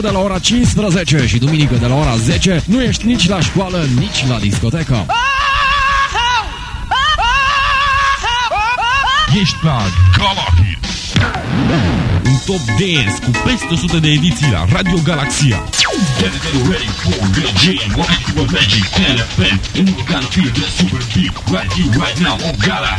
sâmbătă de la ora 15 și duminică de la ora 10 nu ești nici la școală, nici la discotecă. Ești la Gala Hit. Un top dance cu peste 100 de ediții la Radio Galaxia. Get ready for real jam, right to a magic elephant And we're gonna feel the super beat right here, right now on Gala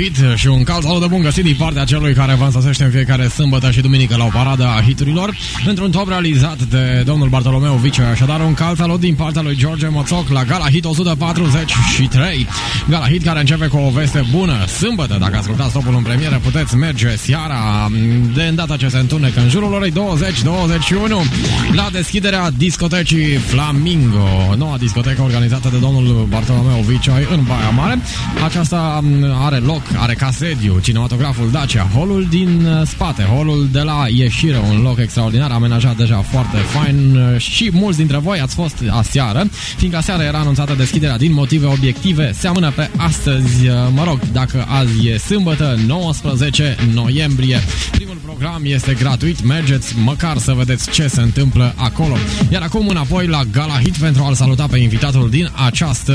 Hit Gala Gala Hit și un cald salut de bun găsit din partea celui care vă însoțește în fiecare sâmbătă și duminică la o paradă a hiturilor într-un top realizat de domnul Bartolomeu Vice. Așadar un cald salut din partea lui George Moțoc la Gala Hit 143. Gala Hit care începe cu o veste bună. Sâmbătă, dacă ascultați topul în premieră, puteți merge seara de îndată ce se întunecă în jurul orei 20-21 la deschiderea discotecii Flamingo, noua discotecă organizată de domnul Bartolomeu Vice în Baia Mare. Aceasta are loc, are ca sediu cinematograful Dacia, holul din uh, spate, holul de la ieșire, un loc extraordinar, amenajat deja foarte fain uh, și mulți dintre voi ați fost aseară, fiindcă aseară era anunțată deschiderea din motive obiective, seamănă pe astăzi, uh, mă rog, dacă azi e sâmbătă, 19 noiembrie. Primul program este gratuit, mergeți măcar să vedeți ce se întâmplă acolo. Iar acum înapoi la Gala Hit pentru a-l saluta pe invitatul din această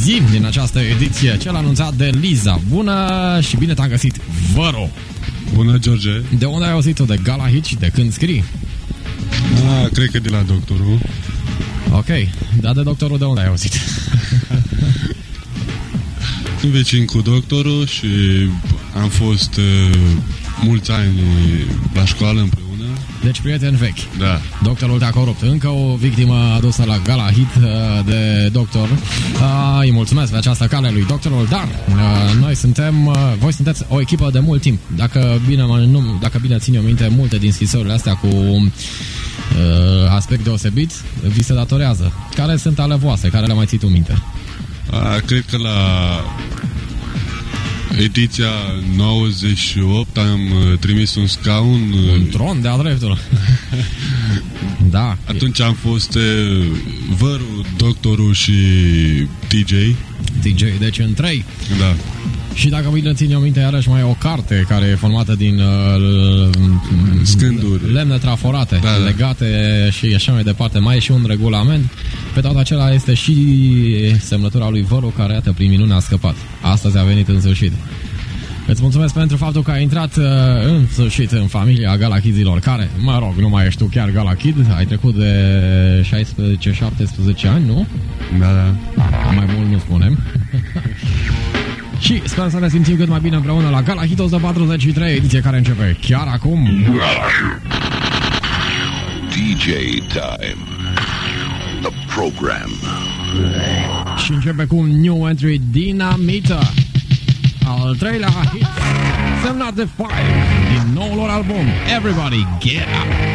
zi, din această ediție, cel anunțat de Liza. Bună și bine te-am găsit, Văro! Bună, George. De unde ai auzit-o? De Gala Hit și de când scrii? Ah, cred că de la doctorul. Ok, dar de doctorul de unde ai auzit? Sunt vecin cu doctorul și am fost uh, mulți ani la școală împreună. Deci prieten vechi. Da. Doctorul te-a corupt. Încă o victimă adusă la Gala Hit uh, de doctor. Uh, îi mulțumesc pe această cale lui doctorul, dar uh, noi suntem, uh, voi sunteți o echipă de mult timp. Dacă bine, mă, nu, dacă bine țin eu minte, multe din scrisorile astea cu uh, aspect deosebit vi se datorează. Care sunt ale voastre? Care le mai ții tu minte? Ah, cred că la ediția 98 am uh, trimis un scaun. uh, Un tron de-a dreptul. da. Atunci am fost uh, vărul, doctorul și DJ. DJ, deci în trei. Da. Și dacă bine țin eu minte, iarăși mai e o carte care e formată din uh, Scânduri. lemne traforate, Da, da. legate și așa mai departe. Mai e și un regulament. Pe toate acela este și semnătura lui Văru, care, iată, prin minune a scăpat. Astăzi a venit în sfârșit. Îți mulțumesc pentru faptul că ai intrat uh, în sfârșit în familia Galachizilor, care, mă rog, nu mai ești tu chiar Galachid, ai trecut de 16-17 ani, nu? Da, da. Mai mult nu spunem. Și sper să ne simțim cât mai bine împreună la Gala Hit 143, ediție care începe chiar acum. DJ time. The program. Și începe cu un new entry Dynamita. Al treilea hit, semnat de Fire, din noul lor album, Everybody Get Up.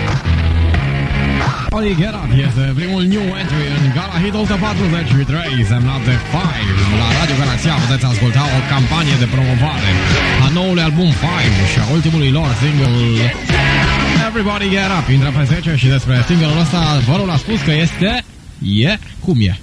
Everybody Get Up este primul new entry în Gala Hit 143, semnat de Five. La Radio Galaxia puteți asculta o campanie de promovare a noului album Five și a ultimului lor single Everybody Get Up. Intră pe 10 și despre single-ul ăsta vărul a spus că este... E? Cum e?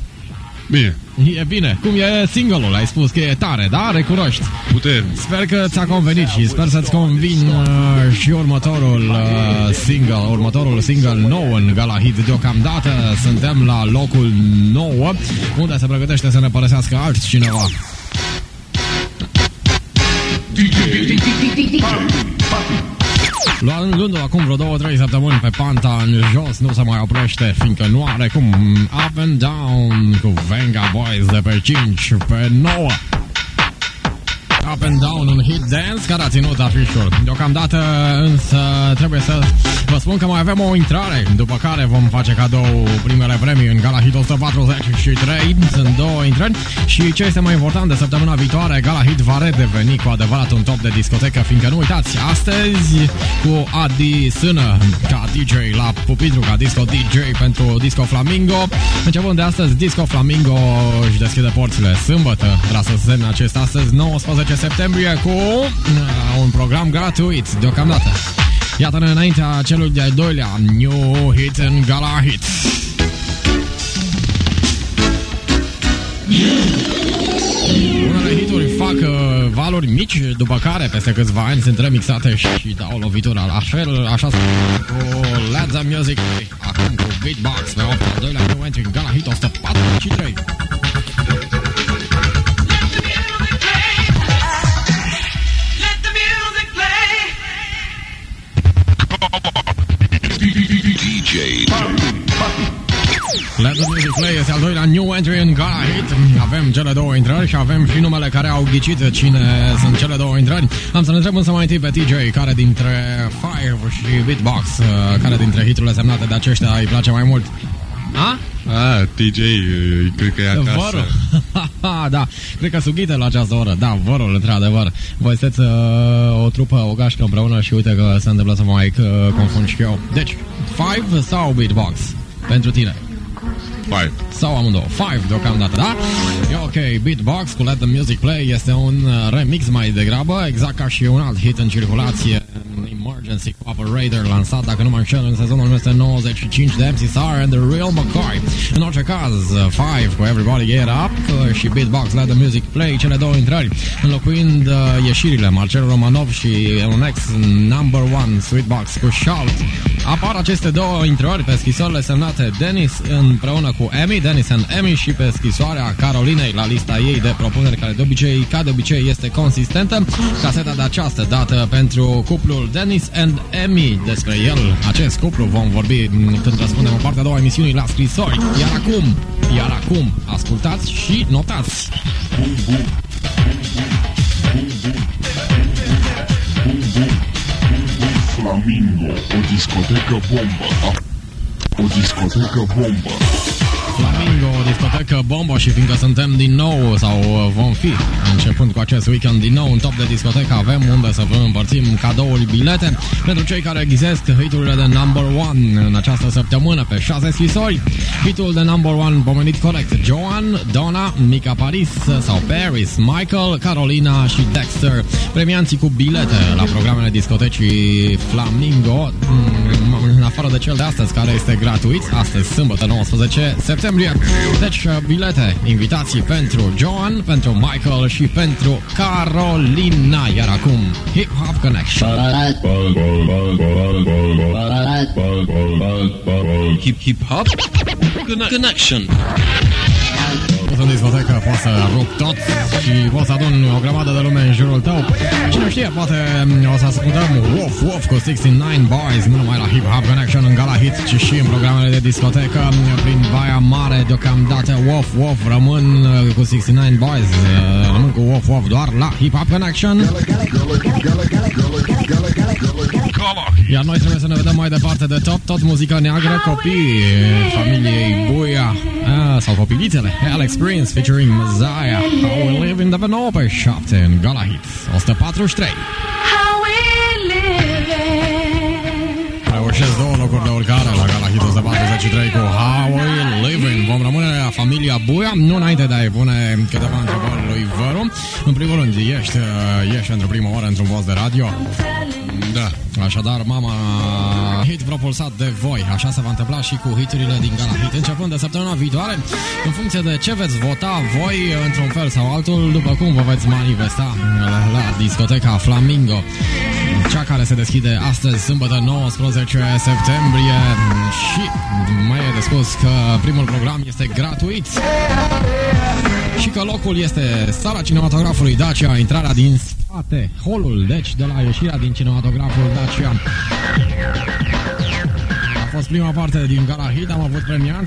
Bine, E bine. Cum e single-ul? Ai spus că e tare, da? Recunoști. putem. Sper că ți-a convenit și sper să-ți convin uh, și următorul uh, single, următorul single nou în Gala Hit deocamdată. Suntem la locul 9, unde se pregătește să ne părăsească altcineva. Luând gândul acum vreo două, trei săptămâni pe panta în jos nu se mai oprește, fiindcă nu are cum up and down cu Venga Boys de pe 5 pe 9. Up and Down, un hit dance care a ținut afișul. Deocamdată însă trebuie să vă spun că mai avem o intrare, după care vom face cadou primele premii în Gala Hit 143. Sunt două intrări și ce este mai important de săptămâna viitoare, Gala Hit va redeveni cu adevărat un top de discotecă, fiindcă nu uitați, astăzi cu Adi Sână ca DJ la pupitru, ca disco DJ pentru Disco Flamingo. Începând de astăzi, Disco Flamingo își deschide porțile sâmbătă, vreau să semn acest astăzi, 19 septembrie, cu uh, un program gratuit deocamdată. Iată-ne înaintea celui de-al doilea New Hit în Gala Hit. Unele hituri fac uh, valuri mici, după care, peste câțiva ani, sunt remixate și dau lovitura la fel, așa cu Let's the Music, acum cu Beatbox, pe 8 al doilea new entry, Gala Hit 143. DJ Let the Music Play este al doilea new entry în Gala Hit. Avem cele două intrări și avem și numele care au ghicit cine sunt cele două intrări. Am să ne întreb însă mai întâi pe TJ care dintre Fire și Beatbox, uh, care dintre hiturile semnate de aceștia îi place mai mult. A? A, TJ, cred că e acasă. Vărul. da, cred că sughite la această oră. Da, vărul, într-adevăr. Voi sunteți uh, o trupă, o gașcă împreună și uite că se întâmplă să mă mai uh, confund și eu. Deci, Five sau Beatbox? Pentru tine. Five. Sau amândouă. Five deocamdată, da? E ok. Beatbox cu Let the Music Play este un uh, remix mai degrabă, exact ca și un alt hit în circulație, Emergency Operator, lansat, dacă nu mă înșel, în sezonul 1995 de MC Star and The Real McCoy. În orice caz, uh, Five cu Everybody Get Up uh, și Beatbox Let the Music Play, cele două intrări, înlocuind uh, ieșirile Marcel Romanov și un ex number one Sweetbox cu Shout. Apar aceste două intrări pe scrisorile semnate Dennis împreună cu Emmy, Dennis and Emmy și pe scrisoarea Carolinei la lista ei de propuneri care de obicei, ca de obicei, este consistentă. Caseta de această dată pentru cuplul Dennis and Emmy. Despre el, acest cuplu, vom vorbi când răspundem în partea a doua emisiunii la scrisori. Iar acum, iar acum, ascultați și notați. Flamingo, o discotecă bombă. O discotecă bombă. Flamingo, o discotecă bombă și fiindcă suntem din nou sau uh, vom fi începând cu acest weekend din nou în top de discotecă avem unde să vă împărțim cadouri bilete pentru cei care ghizesc hiturile de number one în această săptămână pe 6 scrisori. Hitul de number one pomenit corect Joan, Donna, Mica Paris sau Paris, Michael, Carolina și Dexter. Premianții cu bilete la programele discotecii Flamingo mm, în afară de cel de astăzi care este gratuit, astăzi sâmbătă 19 septembrie. Deci uh, bilete, invitații pentru Joan, pentru Michael și pentru Carolina. Iar acum Hip Hop Connection. Hip hip hop Conne- connection. În discotecă poți să rup tot și poți să aduni o grămadă de lume în jurul tău. Cine știe, poate mm, o să ascultăm Wolf Wolf cu 69 Boys, nu numai la Hip Hop Connection în Gala Hit, ci și în programele de discotecă mm, prin Baia Mare. Deocamdată Wolf Wolf rămân uh, cu 69 Boys, uh, rămân cu Wolf Wolf doar la Hip Hop Connection. Iar noi trebuie să ne vedem mai departe de top, tot muzica neagră, copii familiei Buia, ah, sau copilițele, Alex Prince featuring Messiah, How We Live in the Venope, 7 în Gala Hit, 143. How we living. Reușesc două locuri de urcare la Gala Hit 143 cu How We Living. Vom rămâne la familia Buia, nu înainte de a-i pune câteva întrebări lui Văru. În primul rând, ești, uh, ești într-o primă oră într-un post de radio. Da. Așadar, mama hit propulsat de voi. Așa se va întâmpla și cu hiturile din Gala Hit. Începând de săptămâna viitoare, în funcție de ce veți vota voi, într-un fel sau altul, după cum vă veți manifesta la, la discoteca Flamingo. Cea care se deschide astăzi, sâmbătă 19 septembrie și mai e de spus că primul program este gratuit și că locul este sala cinematografului Dacia, intrarea din spate, holul, deci de la ieșirea din cinematograful Dacia. A fost prima parte din Gala Hit, am avut premianță.